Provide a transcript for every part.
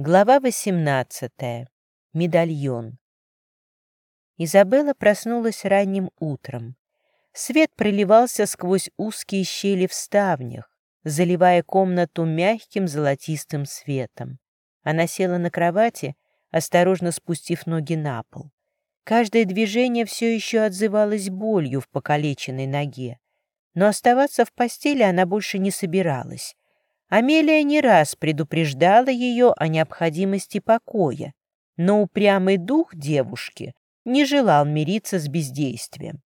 Глава 18. Медальон. Изабелла проснулась ранним утром. Свет проливался сквозь узкие щели в ставнях, заливая комнату мягким золотистым светом. Она села на кровати, осторожно спустив ноги на пол. Каждое движение все еще отзывалось болью в покалеченной ноге. Но оставаться в постели она больше не собиралась. Амелия не раз предупреждала ее о необходимости покоя, но упрямый дух девушки не желал мириться с бездействием.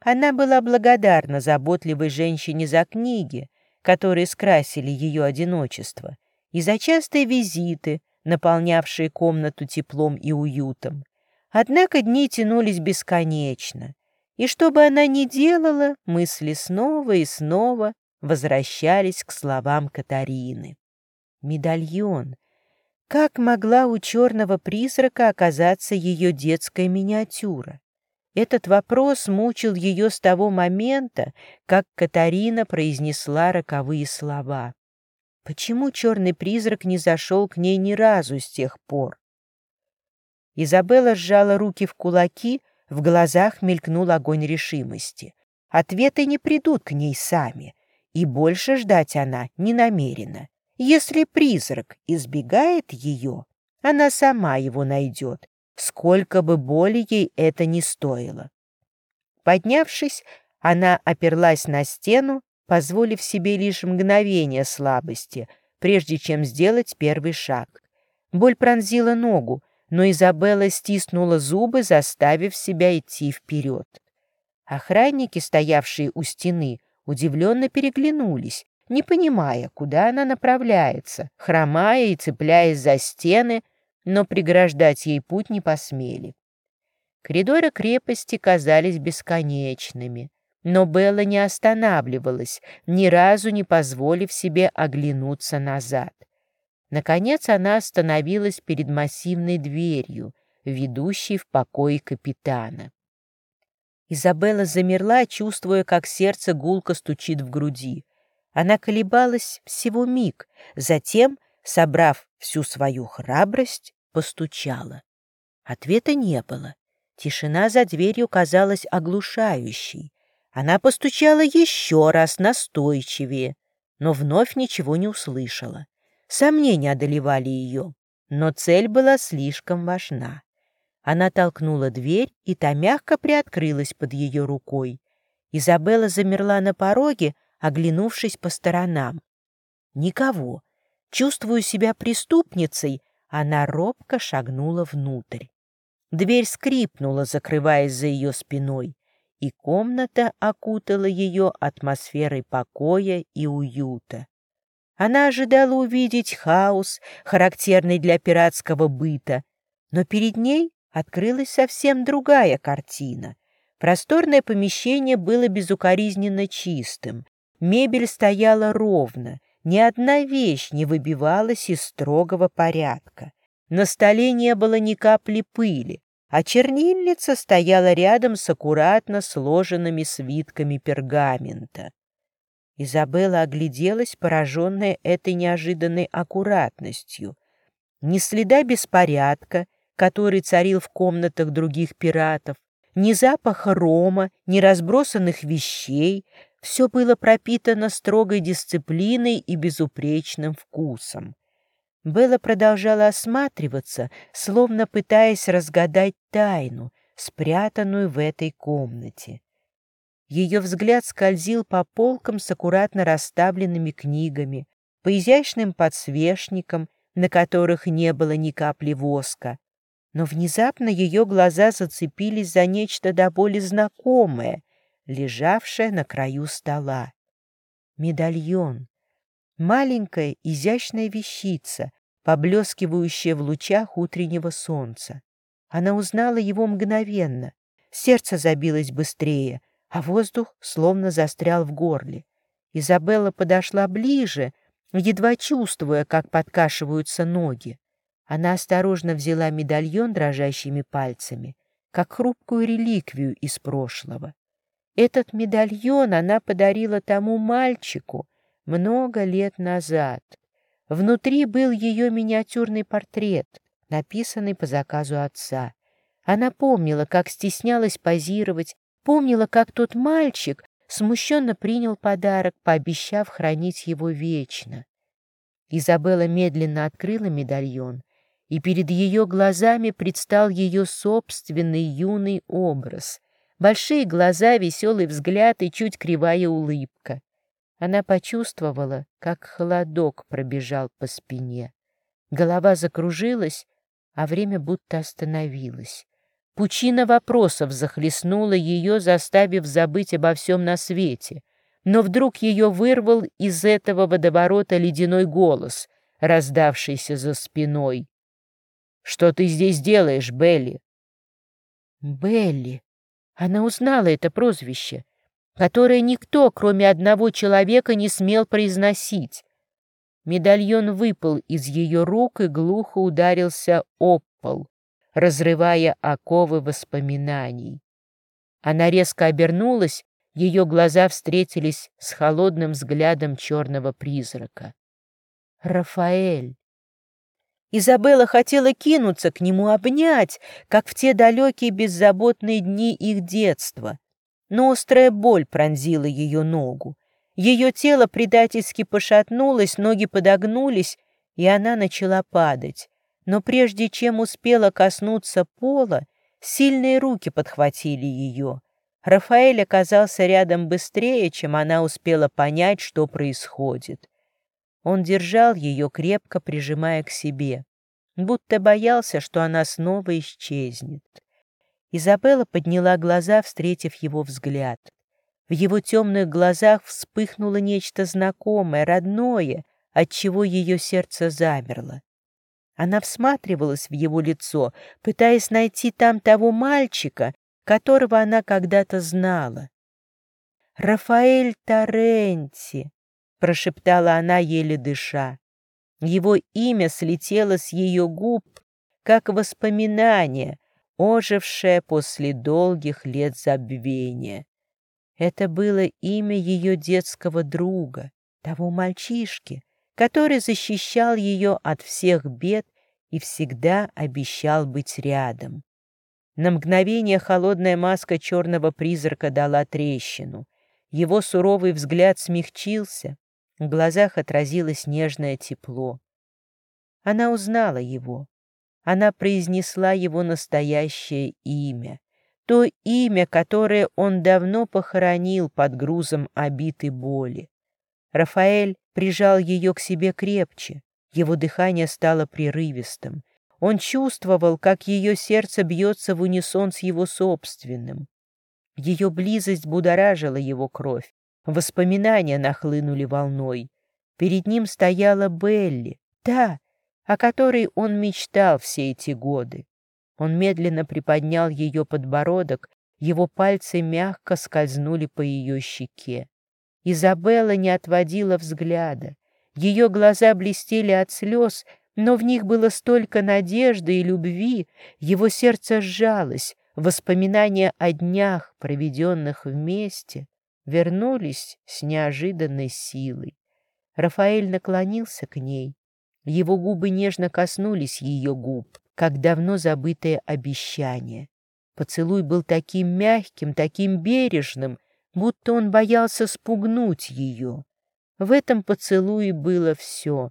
Она была благодарна заботливой женщине за книги, которые скрасили ее одиночество, и за частые визиты, наполнявшие комнату теплом и уютом. Однако дни тянулись бесконечно, и что бы она ни делала, мысли снова и снова возвращались к словам Катарины. Медальон. Как могла у черного призрака оказаться ее детская миниатюра? Этот вопрос мучил ее с того момента, как Катарина произнесла роковые слова. Почему черный призрак не зашел к ней ни разу с тех пор? Изабелла сжала руки в кулаки, в глазах мелькнул огонь решимости. Ответы не придут к ней сами — и больше ждать она не намерена. Если призрак избегает ее, она сама его найдет, сколько бы боли ей это ни стоило. Поднявшись, она оперлась на стену, позволив себе лишь мгновение слабости, прежде чем сделать первый шаг. Боль пронзила ногу, но Изабелла стиснула зубы, заставив себя идти вперед. Охранники, стоявшие у стены, удивленно переглянулись, не понимая, куда она направляется, хромая и цепляясь за стены, но преграждать ей путь не посмели. Коридоры крепости казались бесконечными, но Белла не останавливалась, ни разу не позволив себе оглянуться назад. Наконец она остановилась перед массивной дверью, ведущей в покой капитана. Изабелла замерла, чувствуя, как сердце гулко стучит в груди. Она колебалась всего миг, затем, собрав всю свою храбрость, постучала. Ответа не было. Тишина за дверью казалась оглушающей. Она постучала еще раз настойчивее, но вновь ничего не услышала. Сомнения одолевали ее, но цель была слишком важна. Она толкнула дверь, и та мягко приоткрылась под ее рукой. Изабелла замерла на пороге, оглянувшись по сторонам. Никого. Чувствуя себя преступницей, она робко шагнула внутрь. Дверь скрипнула, закрываясь за ее спиной, и комната окутала ее атмосферой покоя и уюта. Она ожидала увидеть хаос, характерный для пиратского быта, но перед ней открылась совсем другая картина. Просторное помещение было безукоризненно чистым, мебель стояла ровно, ни одна вещь не выбивалась из строгого порядка. На столе не было ни капли пыли, а чернильница стояла рядом с аккуратно сложенными свитками пергамента. Изабелла огляделась, пораженная этой неожиданной аккуратностью. Ни следа беспорядка, который царил в комнатах других пиратов, ни запаха рома, ни разбросанных вещей, все было пропитано строгой дисциплиной и безупречным вкусом. Белла продолжала осматриваться, словно пытаясь разгадать тайну, спрятанную в этой комнате. Ее взгляд скользил по полкам с аккуратно расставленными книгами, по изящным подсвечникам, на которых не было ни капли воска, но внезапно ее глаза зацепились за нечто до боли знакомое, лежавшее на краю стола. Медальон. Маленькая изящная вещица, поблескивающая в лучах утреннего солнца. Она узнала его мгновенно. Сердце забилось быстрее, а воздух словно застрял в горле. Изабелла подошла ближе, едва чувствуя, как подкашиваются ноги. Она осторожно взяла медальон дрожащими пальцами, как хрупкую реликвию из прошлого. Этот медальон она подарила тому мальчику много лет назад. Внутри был ее миниатюрный портрет, написанный по заказу отца. Она помнила, как стеснялась позировать, помнила, как тот мальчик смущенно принял подарок, пообещав хранить его вечно. Изабелла медленно открыла медальон, и перед ее глазами предстал ее собственный юный образ. Большие глаза, веселый взгляд и чуть кривая улыбка. Она почувствовала, как холодок пробежал по спине. Голова закружилась, а время будто остановилось. Пучина вопросов захлестнула ее, заставив забыть обо всем на свете. Но вдруг ее вырвал из этого водоворота ледяной голос, раздавшийся за спиной. «Что ты здесь делаешь, Белли?» «Белли!» Она узнала это прозвище, которое никто, кроме одного человека, не смел произносить. Медальон выпал из ее рук и глухо ударился об пол разрывая оковы воспоминаний. Она резко обернулась, ее глаза встретились с холодным взглядом черного призрака. «Рафаэль!» Изабелла хотела кинуться к нему, обнять, как в те далекие беззаботные дни их детства. Но острая боль пронзила ее ногу. Ее тело предательски пошатнулось, ноги подогнулись, и она начала падать но прежде чем успела коснуться пола, сильные руки подхватили ее. Рафаэль оказался рядом быстрее, чем она успела понять, что происходит. Он держал ее, крепко прижимая к себе, будто боялся, что она снова исчезнет. Изабелла подняла глаза, встретив его взгляд. В его темных глазах вспыхнуло нечто знакомое, родное, отчего ее сердце замерло. Она всматривалась в его лицо, пытаясь найти там того мальчика, которого она когда-то знала. «Рафаэль Торренти», — прошептала она, еле дыша. Его имя слетело с ее губ, как воспоминание, ожившее после долгих лет забвения. Это было имя ее детского друга, того мальчишки, который защищал ее от всех бед и всегда обещал быть рядом. На мгновение холодная маска черного призрака дала трещину. Его суровый взгляд смягчился, в глазах отразилось нежное тепло. Она узнала его. Она произнесла его настоящее имя. То имя, которое он давно похоронил под грузом обитой боли. Рафаэль прижал ее к себе крепче. Его дыхание стало прерывистым. Он чувствовал, как ее сердце бьется в унисон с его собственным. Ее близость будоражила его кровь. Воспоминания нахлынули волной. Перед ним стояла Белли, та, о которой он мечтал все эти годы. Он медленно приподнял ее подбородок, его пальцы мягко скользнули по ее щеке. Изабелла не отводила взгляда. Ее глаза блестели от слез, но в них было столько надежды и любви, его сердце сжалось, воспоминания о днях, проведенных вместе, вернулись с неожиданной силой. Рафаэль наклонился к ней. Его губы нежно коснулись ее губ, как давно забытое обещание. Поцелуй был таким мягким, таким бережным, будто он боялся спугнуть ее. В этом поцелуе было все.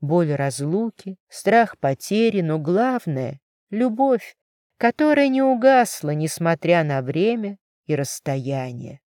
Боль разлуки, страх потери, но главное — любовь, которая не угасла, несмотря на время и расстояние.